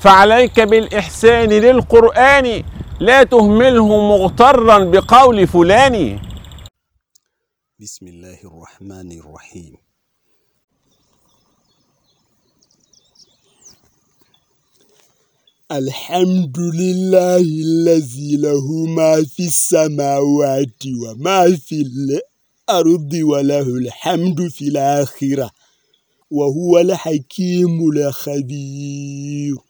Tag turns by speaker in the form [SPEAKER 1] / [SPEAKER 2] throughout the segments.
[SPEAKER 1] فعليك بالإحسان للقرآن لا تهمله مغترا بقول فلان.
[SPEAKER 2] بسم الله الرحمن الرحيم.
[SPEAKER 3] الحمد لله الذي له ما في السماوات وما في الأرض وله الحمد في الآخرة وهو الحكيم الخبير.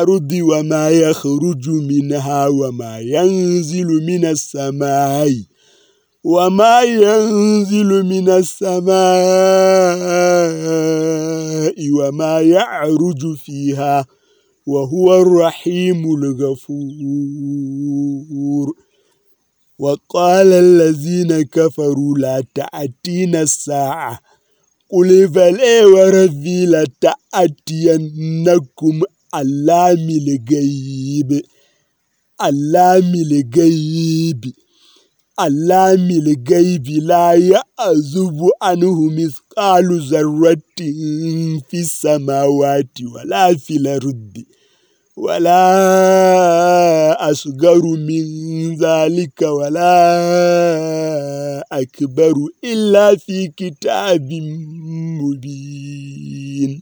[SPEAKER 3] وما يخرج منها وما ينزل من السماء. وما ينزل من السماء وما يعرج فيها. وهو الرحيم الغفور. وقال الذين كفروا لا تأتينا الساعة. قل بلى وربي لتأتينكم علام الغيب علام الغيب علام الغيب لا يعزب عنه مثقال ذرة في السماوات ولا في الأرض ولا أصغر من ذلك ولا أكبر إلا في كتاب مبين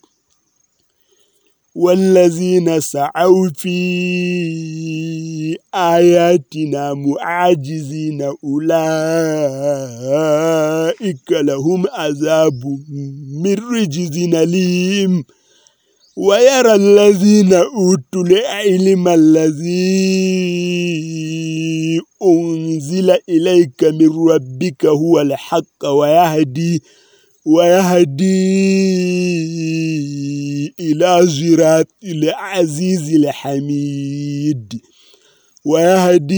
[SPEAKER 3] والذين سعوا في آياتنا معاجزين أولئك لهم عذاب من رجز أليم. ويرى الذين أوتوا العلم الذي أنزل إليك من ربك هو الحق ويهدي إلى صراط العزيز الحميد. ويهدي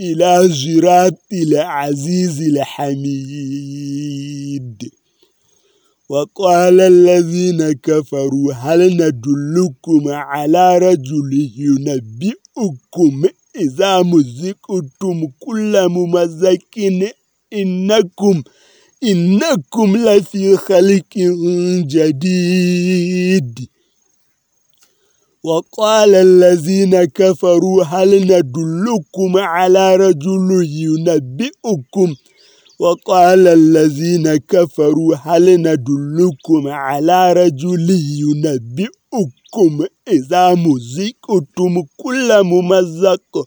[SPEAKER 3] إلى صراط العزيز الحميد. وقال الذين كفروا هل ندلكم على رجل ينبئكم إذا مزقتم كل ممزق إنكم إنكم لفي خلق جديد. وقال الذين كفروا هل ندلكم على رجل ينبئكم؟ وقال الذين كفروا هل ندلكم على رجل ينبئكم إذا مزقتم كل ممزق؟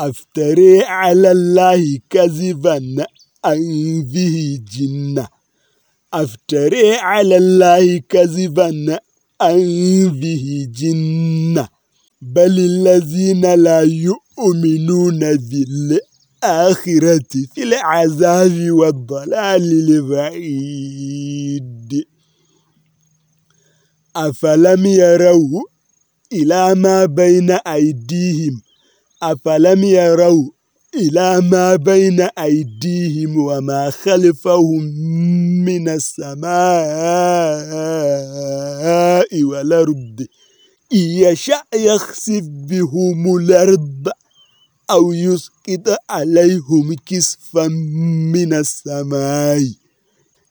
[SPEAKER 3] أفتري على الله كذبا أن به جنة. أفتري على الله كذبا أن به جنة. بل الذين لا يؤمنون بالآخرة في العذاب والضلال البعيد. أفلم يروا إلى ما بين أيديهم أفلم يروا إلى ما بين أيديهم وما خلفهم من السماء والأرض. يشاء يخسف بهم الأرض أو يسقط عليهم كسفا من السماء.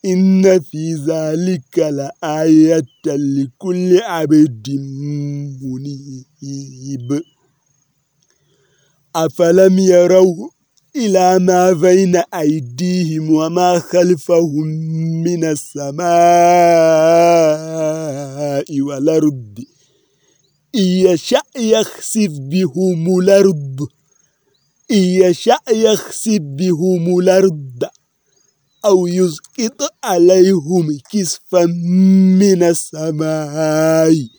[SPEAKER 3] إن في ذلك لآية لكل عبد منيب. أفلم يروا إلى ما بين أيديهم وما خلفهم من السماء والأرض. يشاء يخسف بهم الأرض. يشاء يخسف بهم الأرض. أو يسقط عليهم كسفا من السماء.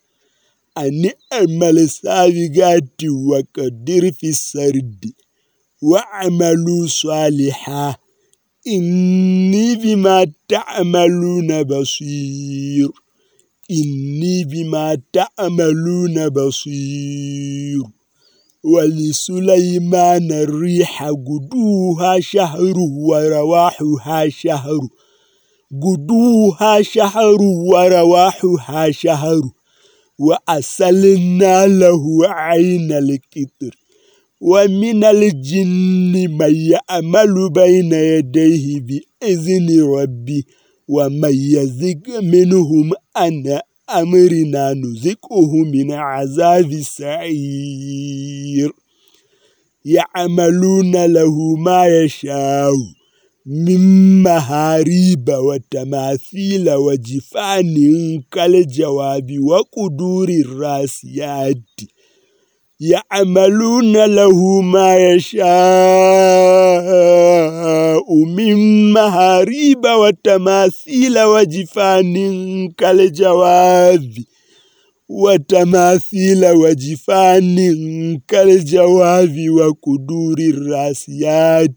[SPEAKER 3] أن أعمل سابقات وقدر في السرد وعملوا صالحا. إني بما تعملون بصير. إني بما تعملون بصير. ولسليمان الريح قدوها شهر ورواحها شهر. قدوها شهر ورواحها شهر. وأسلنا له عين الكتر ومن الجن من يعمل بين يديه بإذن ربي ومن يزق منهم أنا أمرنا نزقه من عذاب السعير يعملون له ما يشاء من مهاريب وتماثيل وجفان كالجواب وقدور الراسيات يعملون له ما يشاء من مهاريب وتماثيل وجفان كالجواب وتماثيل وجفان كالجواب وقدور الراسيات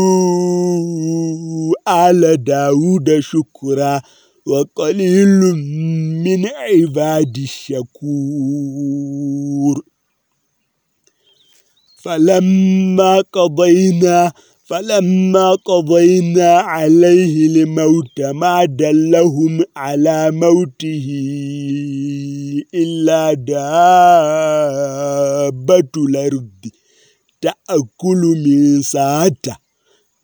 [SPEAKER 3] اعملوا على داود شكرا وقليل من عباد الشكور فلما قضينا فلما قضينا عليه الموت ما دلهم على موته إلا دابة الأرض تأكل من ساعته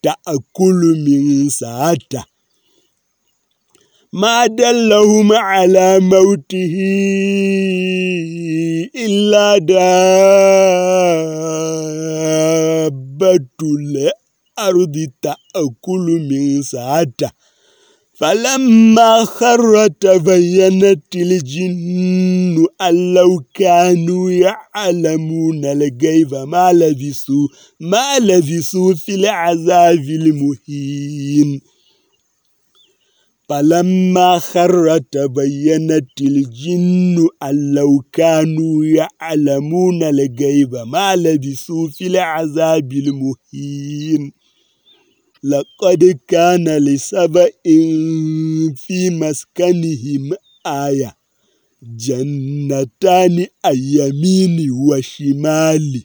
[SPEAKER 3] تأكل من ساعته ما دلهم على موته إلا دابة الأرض تأكل من ساعته فلما خر تبينت الجن أن لو كانوا يعلمون الغيب ما لبثوا ما لبثوا في العذاب المهين. فلما خر تبينت الجن أن لو كانوا يعلمون الغيب ما لبثوا في العذاب المهين. لقد كان لسبأ في مسكنهم آية جنتان أيمين وشمال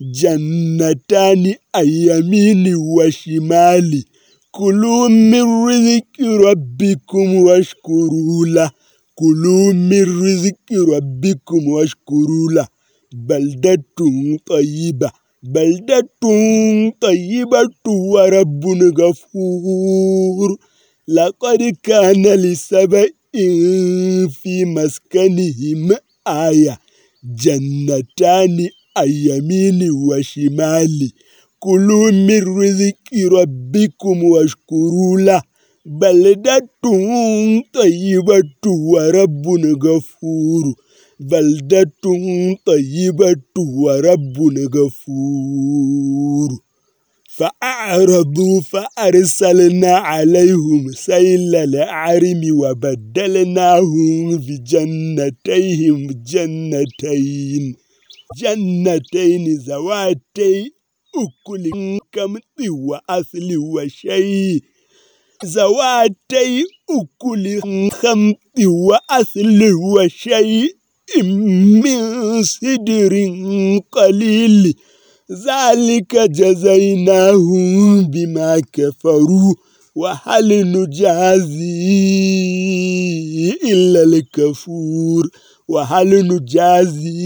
[SPEAKER 3] جنتان أيمين وشمال كلوا من رزق ربكم واشكروا له كلوا من رزق ربكم واشكروا له بلدة طيبة بلدة طيبة ورب غفور لقد كان لسبأ في مسكنهم آية جنتان أيمين وشمال كلوا من رزق ربكم واشكروا له بلدة طيبة ورب غفور بلدة طيبة ورب غفور. فأعرضوا فأرسلنا عليهم سيل العرم وبدلناهم بجنتيهم جنتين. جنتين زواتي أكل كمط وأصل وشيء. زواتي أكل خمط وأصل وشيء. من صدر قليل ذلك جزيناهم بما كفروا وهل نجازي إلا الكفور وهل نجازي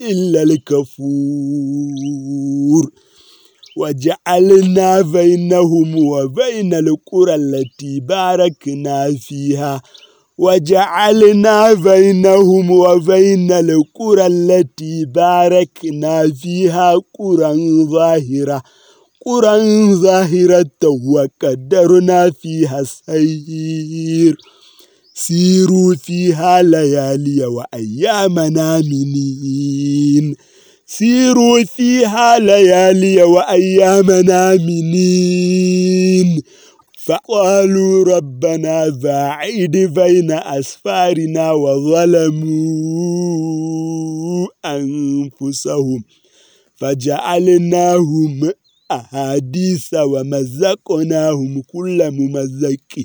[SPEAKER 3] إلا الكفور وجعلنا بينهم وبين القرى التي باركنا فيها بينهم وبين القرى التي باركنا فيها قرى ظاهرة. قرى ظاهرة وقدرنا فيها السير. سيروا فيها ليالي وأيامنا منين سيروا فيها ليالي وأيامنا منين فقالوا ربنا باعد بين أسفارنا وظلموا أنفسهم فجعلناهم أحاديث ومزقناهم كل ممزق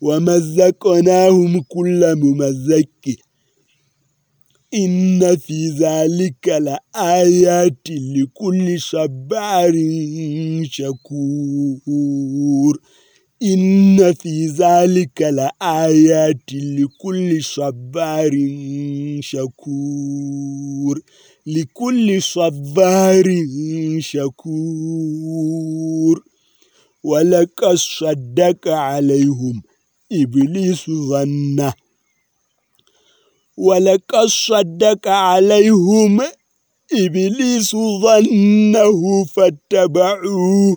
[SPEAKER 3] ومزقناهم كل ممزق إن في ذلك لآيات لكل صبار شكور إن في ذلك لآيات لكل صبار شكور. لكل صبار شكور. ولقد صدق عليهم إبليس ظنه. ولقد صدق عليهم إبليس ظنه فاتبعوه.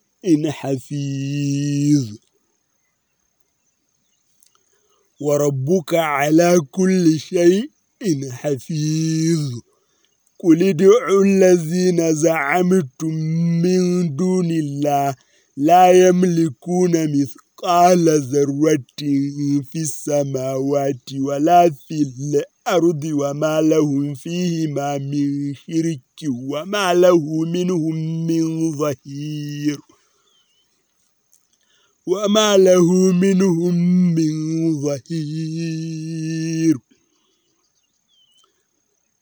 [SPEAKER 3] حفيظ. وربك على كل شيء حفيظ. قل ادعوا الذين زعمتم من دون الله لا يملكون مثقال ذرة في السماوات ولا في الأرض وما لهم فيهما من شرك وما له منهم من ظهير. وما له منهم من ظهير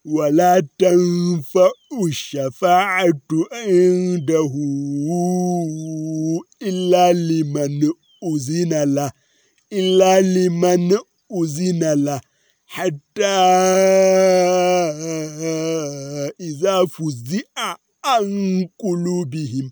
[SPEAKER 3] ولا تنفع الشفاعة عنده إلا لمن أذن له إلا لمن أذن له حتى إذا فزع عن قلوبهم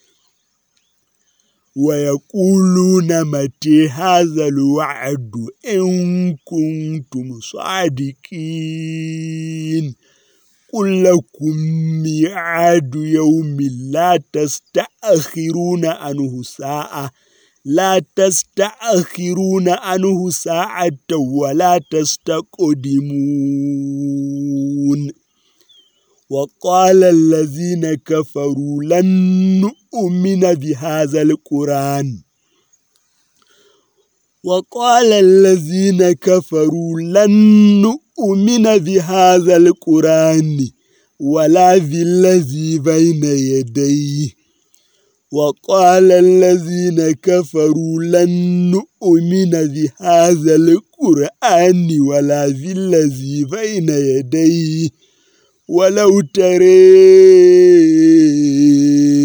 [SPEAKER 3] ويقولون متى هذا الوعد إن كنتم صادقين. قل لكم ميعاد يوم لا تستأخرون عنه ساعة لا تستأخرون عنه ساعة ولا تستقدمون. وقال الذين كفروا لن نؤمن بهذا القرآن وقال الذين كفروا لن نؤمن بهذا القرآن ولا بالذي بين يديه وقال الذين كفروا لن نؤمن بهذا القرآن ولا بالذي بين يديه ولو ترى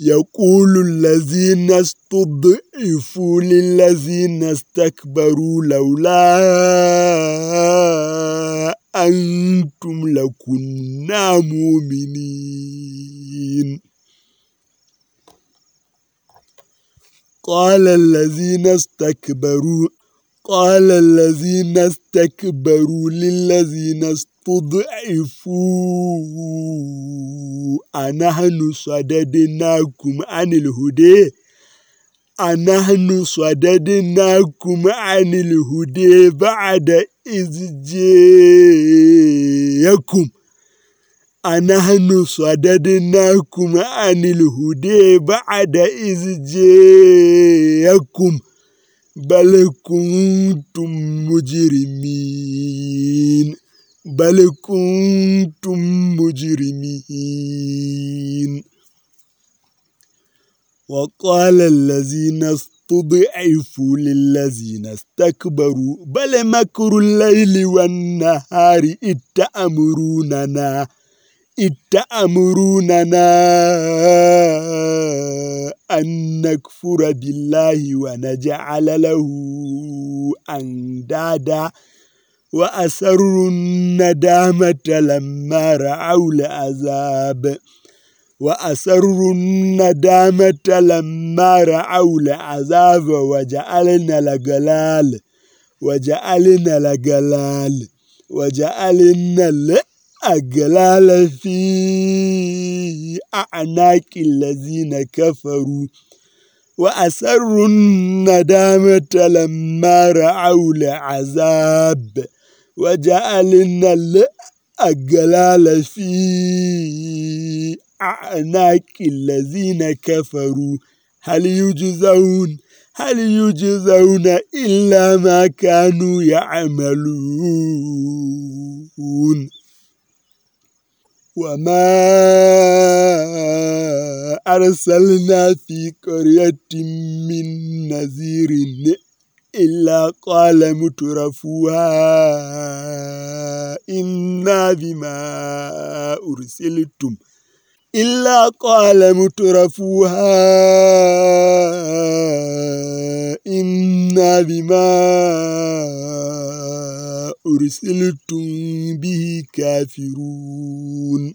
[SPEAKER 3] يقول الذين استضعفوا للذين استكبروا لولا أنتم لكنا مؤمنين. قال الذين استكبروا قال الذين استكبروا للذين استضعفوا أنحن صددناكم عن الهدى أنحن صددناكم عن الهدى بعد إذ جاءكم أنحن صددناكم عن الهدى بعد إذ جاءكم بل كنتم مجرمين بل كنتم مجرمين وقال الذين استضعفوا للذين استكبروا بل مكر الليل والنهار إذ تأمروننا اتأمروننا أن نكفر بالله ونجعل له أندادا وأسروا الندامة لما رأوا العذاب. وأسروا الندامة لما رأوا العذاب. وجعلنا لجلال وجعلنا لجلال وجعلنا الأجلال في أعناق الذين كفروا. وأسروا الندامة لما رأوا العذاب. وجعلنا الأغلال في أعناق الذين كفروا. هل يجزون هل يجزون إلا ما كانوا يعملون؟ وما أرسلنا في قرية من نذير إلا قال مترفوها إنا بما أرسلتم. إلا قال مترفوها إنا بما أرسلتم به كافرون.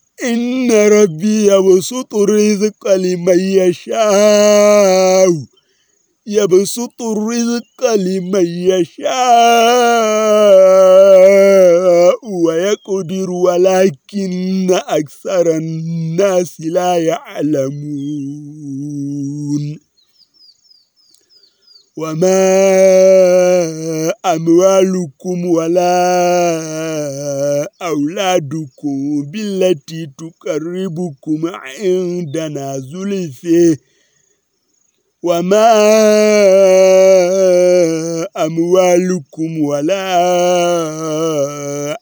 [SPEAKER 3] إن ربي يبسط الرزق لمن يشاء. يبسط الرزق لمن يشاء ويقدر ولكن أكثر الناس لا يعلمون. وما أموالكم ولا أولادكم بالتي تقربكم عندنا زلفه وما أموالكم ولا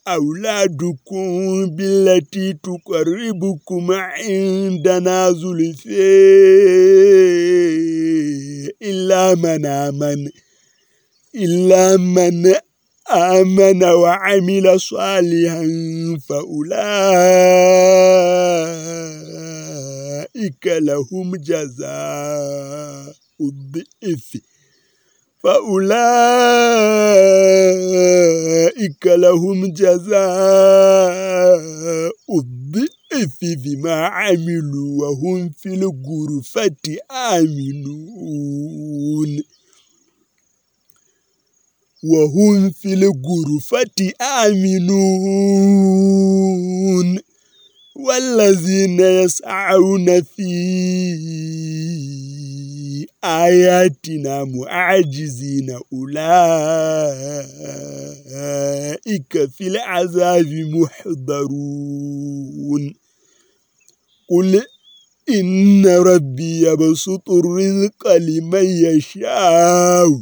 [SPEAKER 3] أولادكم بالتي تقربكم عندنا زلفي إلا من آمن إلا من آمن وعمل صالحا فأولئك لهم جزاء الضئف فأولئك لهم جزاء الضئف بما عملوا وهم في الغرفة آمنون. وهم في الغرفة آمنون والذين يسعون في آياتنا معجزين أولئك في العذاب محضرون. قل إن ربي يبسط الرزق لمن يشاء.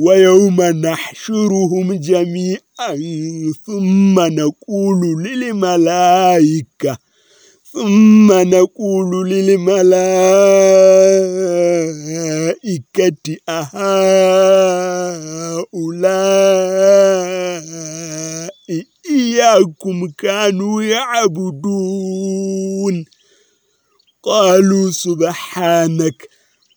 [SPEAKER 3] ويوم نحشرهم جميعا ثم نقول للملائكة ثم نقول للملائكة أهؤلاء إياكم كانوا يعبدون. قالوا سبحانك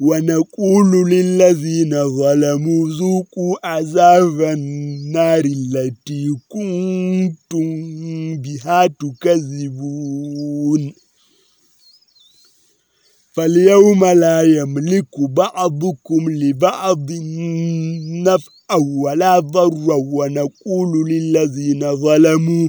[SPEAKER 3] ونقول للذين ظلموا ذوقوا عذاب النار التي كنتم بها تكذبون فاليوم لا يملك بعضكم لبعض نفعا ولا ضرا ونقول للذين ظلموا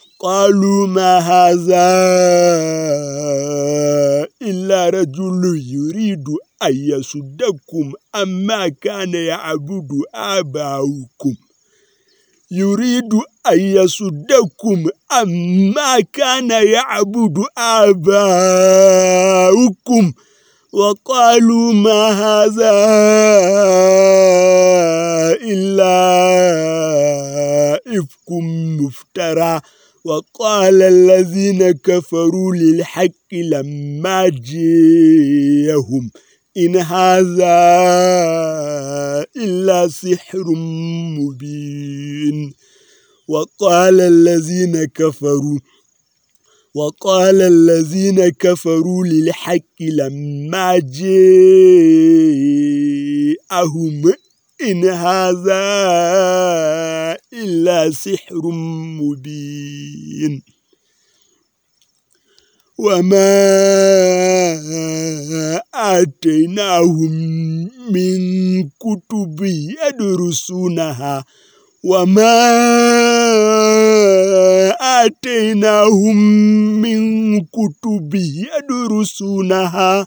[SPEAKER 3] قالوا ما هذا إلا رجل يريد أن يصدكم أما كان يعبد آباؤكم. يريد أن يصدكم أما كان يعبد آباؤكم. وقالوا ما هذا إلا إفك مفترى. وقال الذين كفروا للحق لما جيهم إن هذا إلا سحر مبين. وقال الذين كفروا وقال الذين كفروا للحق لما جاءهم إن هذا إلا سحر مبين وما آتيناهم من كتب يدرسونها وما آتيناهم من كتب يدرسونها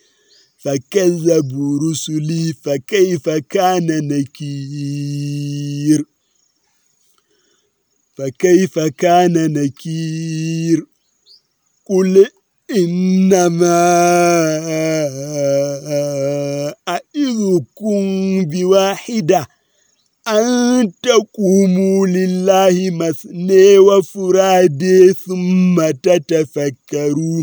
[SPEAKER 3] فكذبوا رسلي فكيف كان نكير فكيف كان نكير قل إنما أعظكم بواحدة أن تقوموا لله مثني وفرادي ثم تتفكروا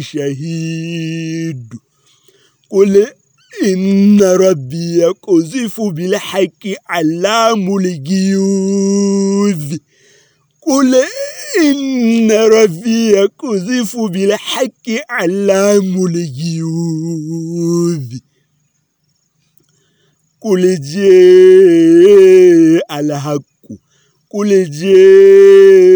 [SPEAKER 3] شهيد. قل إن ربي يقذف بالحق علام الغيوب قل إن ربي يقذف بالحق علام الغيوب قل جاء الحق. قل جاء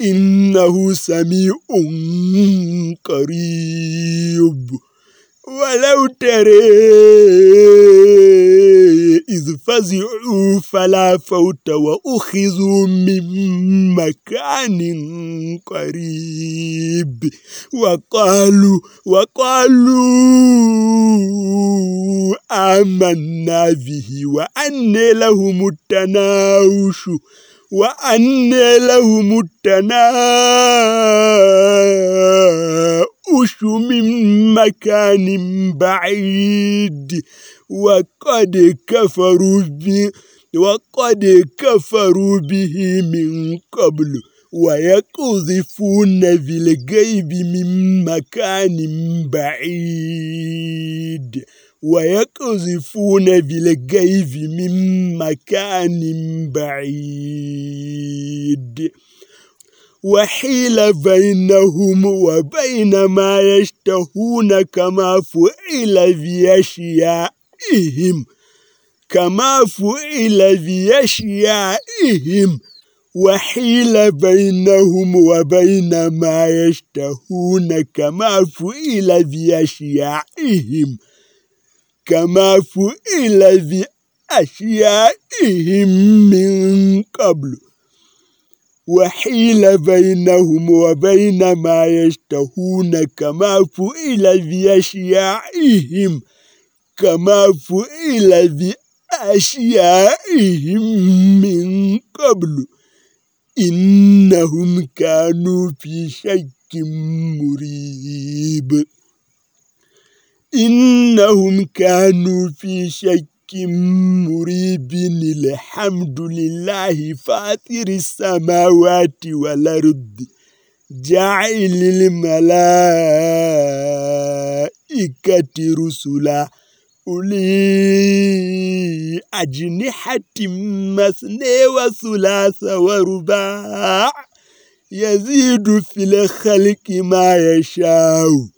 [SPEAKER 3] إنه سميع قريب ولو ترى إذ فزعوا فلا فوت وأخذوا من مكان قريب وقالوا وقالوا آمنا به وأن لهم التناوش وأن لهم التناوش من مكان بعيد. وقد كفروا به وقد كفروا به من قبل ويقذفون بالغيب من مكان بعيد. ويقذفون بالغيب من مكان بعيد وحيل بينهم وبين ما يشتهون كما فعل بيشيائهم كما فعل بيشيائهم وحيل بينهم وبين ما يشتهون كما فعل بيشيائهم كما فعل بأشيائهم من قبل. وحيل بينهم وبين ما يشتهون كما فعل بأشيائهم كما فعل بأشيائهم من قبل. إنهم كانوا في شك مريب. إنهم كانوا في شك مريب. الحمد لله فاطر السماوات والأرض. جاعل الملائكة رسلا. أولي أجنحة مثنى وثلاث ورباع. يزيد في الخلق ما يشاء.